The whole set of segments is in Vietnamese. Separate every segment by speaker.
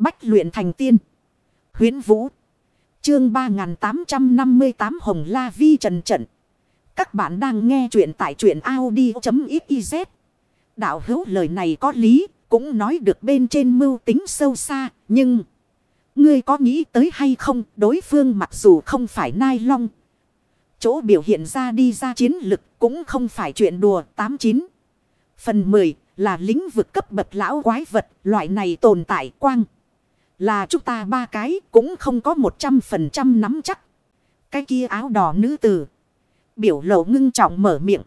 Speaker 1: Bách luyện thành tiên. huyễn Vũ. Chương 3858 Hồng La Vi Trần Trận. Các bạn đang nghe truyện tại truyện Audi.xyz. Đạo hữu lời này có lý, cũng nói được bên trên mưu tính sâu xa, nhưng... Ngươi có nghĩ tới hay không, đối phương mặc dù không phải nai long. Chỗ biểu hiện ra đi ra chiến lực cũng không phải chuyện đùa 89. Phần 10 là lĩnh vực cấp bậc lão quái vật, loại này tồn tại quang. Là chúng ta ba cái cũng không có 100% nắm chắc. Cái kia áo đỏ nữ tử. Biểu lộ ngưng trọng mở miệng.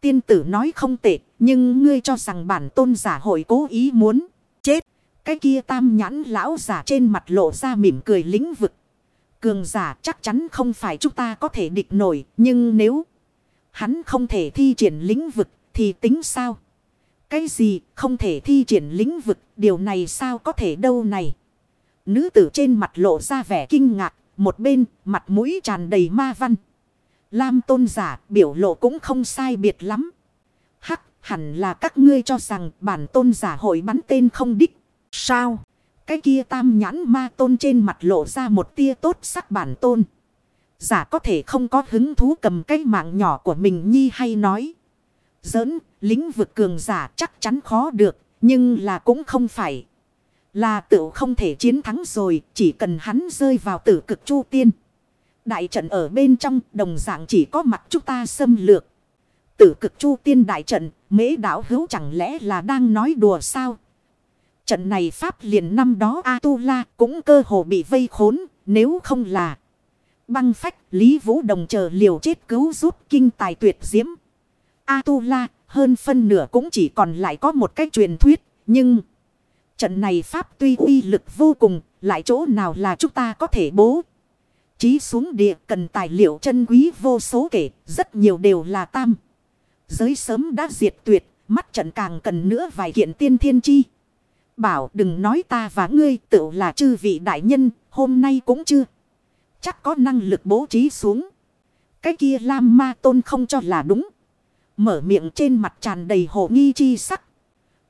Speaker 1: Tiên tử nói không tệ, nhưng ngươi cho rằng bản tôn giả hội cố ý muốn chết. Cái kia tam nhãn lão giả trên mặt lộ ra mỉm cười lĩnh vực. Cường giả chắc chắn không phải chúng ta có thể địch nổi, nhưng nếu hắn không thể thi triển lĩnh vực thì tính sao? Cái gì không thể thi triển lĩnh vực, điều này sao có thể đâu này? Nữ tử trên mặt lộ ra vẻ kinh ngạc, một bên mặt mũi tràn đầy ma văn. Lam tôn giả biểu lộ cũng không sai biệt lắm. Hắc hẳn là các ngươi cho rằng bản tôn giả hội bắn tên không đích. Sao? Cái kia tam nhãn ma tôn trên mặt lộ ra một tia tốt sắc bản tôn. Giả có thể không có hứng thú cầm cái mạng nhỏ của mình nhi hay nói. Giỡn, lĩnh vực cường giả chắc chắn khó được, nhưng là cũng không phải. Là tự không thể chiến thắng rồi, chỉ cần hắn rơi vào tử cực chu tiên. Đại trận ở bên trong, đồng dạng chỉ có mặt chúng ta xâm lược. Tử cực chu tiên đại trận, mễ đảo hữu chẳng lẽ là đang nói đùa sao? Trận này Pháp liền năm đó A-tu-la cũng cơ hồ bị vây khốn, nếu không là băng phách Lý Vũ Đồng chờ liều chết cứu giúp kinh tài tuyệt diễm. A-tu-la hơn phân nửa cũng chỉ còn lại có một cách truyền thuyết, nhưng trận này Pháp tuy uy lực vô cùng, lại chỗ nào là chúng ta có thể bố. Chí xuống địa cần tài liệu chân quý vô số kể, rất nhiều đều là tam. Giới sớm đã diệt tuyệt, mắt trận càng cần nữa vài kiện tiên thiên chi. Bảo đừng nói ta và ngươi tự là chư vị đại nhân, hôm nay cũng chưa. Chắc có năng lực bố trí xuống. Cái kia Lam Ma Tôn không cho là đúng. Mở miệng trên mặt tràn đầy hồ nghi chi sắc.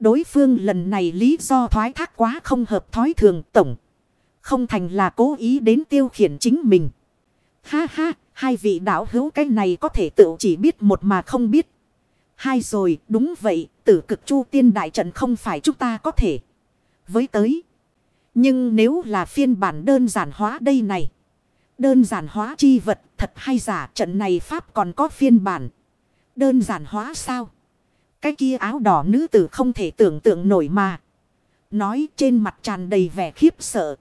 Speaker 1: Đối phương lần này lý do thoái thác quá không hợp thói thường tổng. Không thành là cố ý đến tiêu khiển chính mình. Ha ha, hai vị đạo hữu cái này có thể tự chỉ biết một mà không biết. Hai rồi, đúng vậy, tử cực chu tiên đại trận không phải chúng ta có thể với tới. Nhưng nếu là phiên bản đơn giản hóa đây này. Đơn giản hóa chi vật thật hay giả trận này Pháp còn có phiên bản. Đơn giản hóa sao? Cái kia áo đỏ nữ tử không thể tưởng tượng nổi mà. Nói trên mặt tràn đầy vẻ khiếp sợ.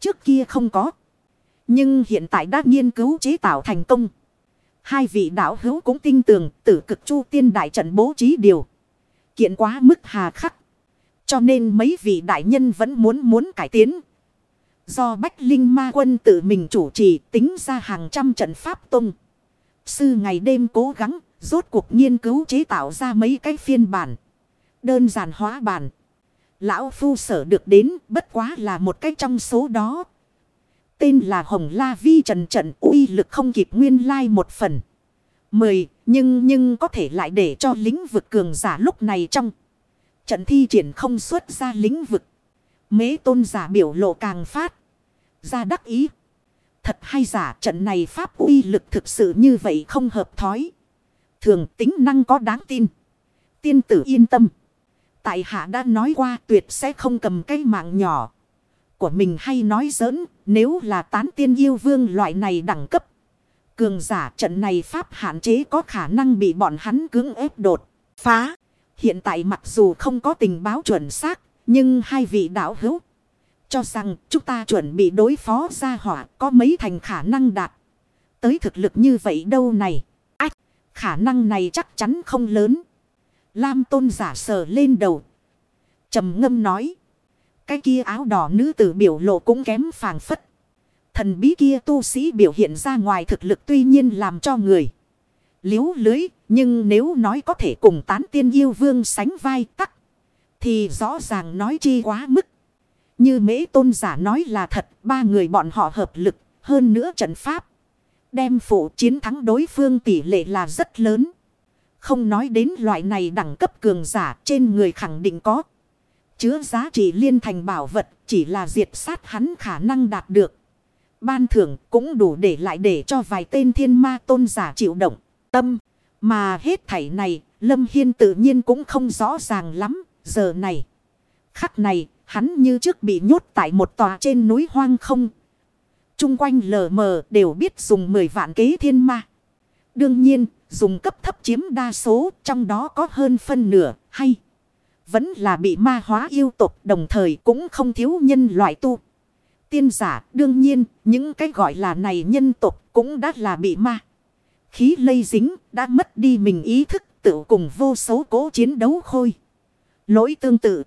Speaker 1: Trước kia không có. Nhưng hiện tại đã nghiên cứu chế tạo thành công. Hai vị đạo hữu cũng tin tưởng tử cực chu tiên đại trận bố trí điều. Kiện quá mức hà khắc. Cho nên mấy vị đại nhân vẫn muốn muốn cải tiến. Do Bách Linh Ma Quân tự mình chủ trì tính ra hàng trăm trận pháp tung. Sư ngày đêm cố gắng, rốt cuộc nghiên cứu chế tạo ra mấy cái phiên bản. Đơn giản hóa bản. Lão Phu sở được đến bất quá là một cái trong số đó. Tên là Hồng La Vi Trần Trận uy lực không kịp nguyên lai một phần. Mười, nhưng nhưng có thể lại để cho lĩnh vực cường giả lúc này trong. Trận thi triển không xuất ra lĩnh vực. Mế tôn giả biểu lộ càng phát. Ra đắc ý. Thật hay giả trận này pháp uy lực thực sự như vậy không hợp thói. Thường tính năng có đáng tin. Tiên tử yên tâm. Tại hạ đã nói qua tuyệt sẽ không cầm cái mạng nhỏ. Của mình hay nói giỡn nếu là tán tiên yêu vương loại này đẳng cấp. Cường giả trận này pháp hạn chế có khả năng bị bọn hắn cưỡng ép đột. Phá. Hiện tại mặc dù không có tình báo chuẩn xác, nhưng hai vị đạo hữu cho rằng chúng ta chuẩn bị đối phó gia hỏa có mấy thành khả năng đạt. Tới thực lực như vậy đâu này. Khả năng này chắc chắn không lớn. Lam tôn giả sờ lên đầu. trầm ngâm nói. Cái kia áo đỏ nữ tử biểu lộ cũng kém phàng phất. Thần bí kia tu sĩ biểu hiện ra ngoài thực lực tuy nhiên làm cho người liếu lưới, nhưng nếu nói có thể cùng tán tiên yêu vương sánh vai tắc, thì rõ ràng nói chi quá mức. Như mễ tôn giả nói là thật, ba người bọn họ hợp lực, hơn nữa trận pháp. Đem phụ chiến thắng đối phương tỷ lệ là rất lớn. Không nói đến loại này đẳng cấp cường giả trên người khẳng định có. Chứa giá trị liên thành bảo vật chỉ là diệt sát hắn khả năng đạt được. Ban thưởng cũng đủ để lại để cho vài tên thiên ma tôn giả chịu động. Tâm. Mà hết thảy này, Lâm Hiên tự nhiên cũng không rõ ràng lắm. Giờ này. Khắc này, hắn như trước bị nhốt tại một tòa trên núi hoang không chung quanh lờ mờ đều biết dùng 10 vạn kế thiên ma. Đương nhiên, dùng cấp thấp chiếm đa số, trong đó có hơn phân nửa, hay vẫn là bị ma hóa yêu tục đồng thời cũng không thiếu nhân loại tu. Tiên giả, đương nhiên, những cái gọi là này nhân tục cũng đã là bị ma. Khí lây dính, đã mất đi mình ý thức tự cùng vô số cố chiến đấu khôi. Lỗi tương tự.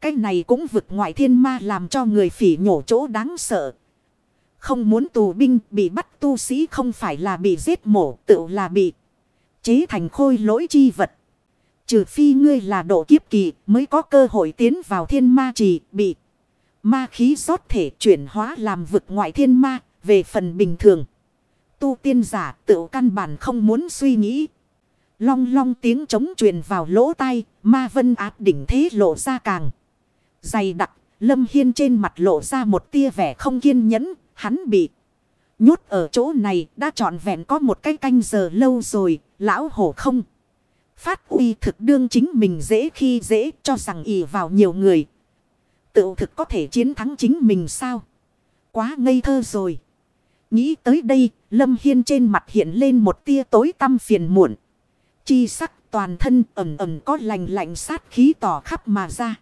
Speaker 1: Cái này cũng vượt ngoại thiên ma làm cho người phỉ nhổ chỗ đáng sợ. Không muốn tù binh bị bắt tu sĩ không phải là bị giết mổ tự là bị chế thành khôi lỗi chi vật. Trừ phi ngươi là độ kiếp kỳ mới có cơ hội tiến vào thiên ma trì bị ma khí rót thể chuyển hóa làm vực ngoại thiên ma về phần bình thường. Tu tiên giả tự căn bản không muốn suy nghĩ. Long long tiếng trống truyền vào lỗ tai, ma vân áp đỉnh thế lộ ra càng. Dày đặc, lâm hiên trên mặt lộ ra một tia vẻ không kiên nhẫn, hắn bị nhốt ở chỗ này đã trọn vẹn có một cái canh giờ lâu rồi, lão hổ không. Phát uy thực đương chính mình dễ khi dễ cho rằng ỷ vào nhiều người. Tự thực có thể chiến thắng chính mình sao? Quá ngây thơ rồi. Nghĩ tới đây, Lâm Hiên trên mặt hiện lên một tia tối tăm phiền muộn. Chi sắc toàn thân ẩm ẩm có lành lạnh sát khí tỏ khắp mà ra.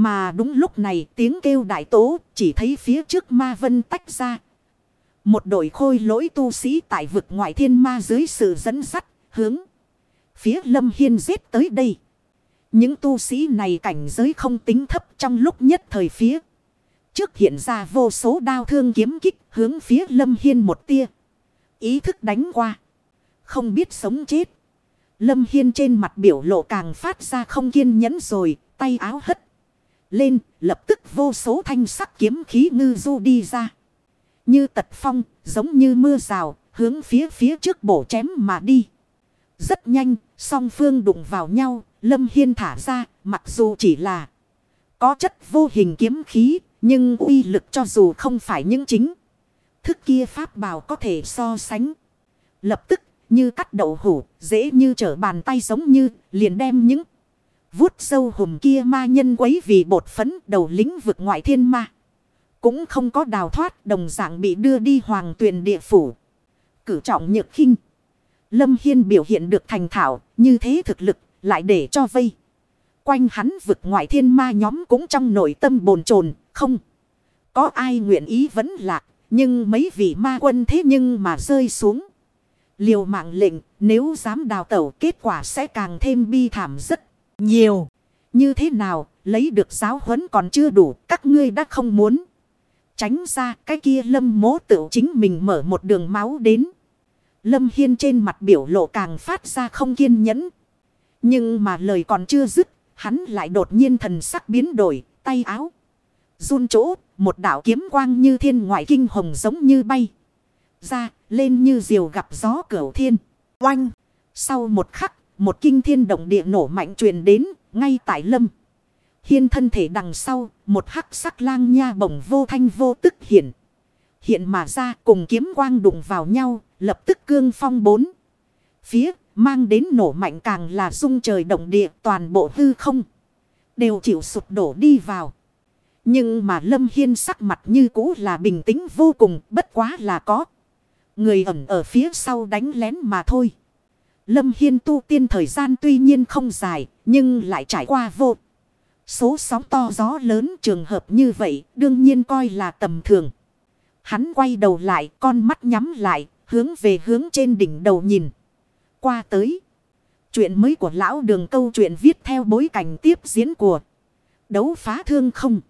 Speaker 1: Mà đúng lúc này tiếng kêu đại tố chỉ thấy phía trước ma vân tách ra. Một đội khôi lỗi tu sĩ tại vực ngoại thiên ma dưới sự dẫn dắt hướng. Phía lâm hiên giết tới đây. Những tu sĩ này cảnh giới không tính thấp trong lúc nhất thời phía. Trước hiện ra vô số đao thương kiếm kích hướng phía lâm hiên một tia. Ý thức đánh qua. Không biết sống chết. Lâm Hiên trên mặt biểu lộ càng phát ra không kiên nhẫn rồi, tay áo hất. Lên, lập tức vô số thanh sắc kiếm khí ngư du đi ra. Như tật phong, giống như mưa rào, hướng phía phía trước bổ chém mà đi. Rất nhanh, song phương đụng vào nhau, Lâm Hiên thả ra, mặc dù chỉ là có chất vô hình kiếm khí, nhưng uy lực cho dù không phải những chính. Thức kia pháp bảo có thể so sánh. Lập tức như cắt đậu hủ, dễ như trở bàn tay giống như liền đem những vuốt sâu hùm kia ma nhân quấy vì bột phấn đầu lính vực ngoại thiên ma. Cũng không có đào thoát đồng dạng bị đưa đi hoàng tuyền địa phủ. Cử trọng nhược khinh. Lâm Hiên biểu hiện được thành thảo như thế thực lực lại để cho vây. Quanh hắn vực ngoại thiên ma nhóm cũng trong nội tâm bồn chồn không. Có ai nguyện ý vẫn lạc nhưng mấy vị ma quân thế nhưng mà rơi xuống. Liều mạng lệnh, nếu dám đào tẩu kết quả sẽ càng thêm bi thảm rất nhiều. Như thế nào, lấy được giáo huấn còn chưa đủ, các ngươi đã không muốn. Tránh ra, cái kia lâm mố tự chính mình mở một đường máu đến. Lâm Hiên trên mặt biểu lộ càng phát ra không kiên nhẫn. Nhưng mà lời còn chưa dứt, hắn lại đột nhiên thần sắc biến đổi, tay áo. Run chỗ, một đạo kiếm quang như thiên ngoại kinh hồng giống như bay. Ra, lên như diều gặp gió cửu thiên. Oanh! Sau một khắc, một kinh thiên động địa nổ mạnh truyền đến, ngay tại lâm. Hiên thân thể đằng sau, một hắc sắc lang nha bổng vô thanh vô tức hiện. Hiện mà ra cùng kiếm quang đụng vào nhau, lập tức cương phong bốn. Phía, mang đến nổ mạnh càng là rung trời động địa toàn bộ hư không. Đều chịu sụp đổ đi vào. Nhưng mà Lâm Hiên sắc mặt như cũ là bình tĩnh vô cùng, bất quá là có. Người ẩn ở phía sau đánh lén mà thôi. Lâm Hiên tu tiên thời gian tuy nhiên không dài, nhưng lại trải qua vô. Số sóng to gió lớn trường hợp như vậy, đương nhiên coi là tầm thường. Hắn quay đầu lại, con mắt nhắm lại, hướng về hướng trên đỉnh đầu nhìn. Qua tới. Chuyện mới của lão đường câu chuyện viết theo bối cảnh tiếp diễn của đấu phá thương không.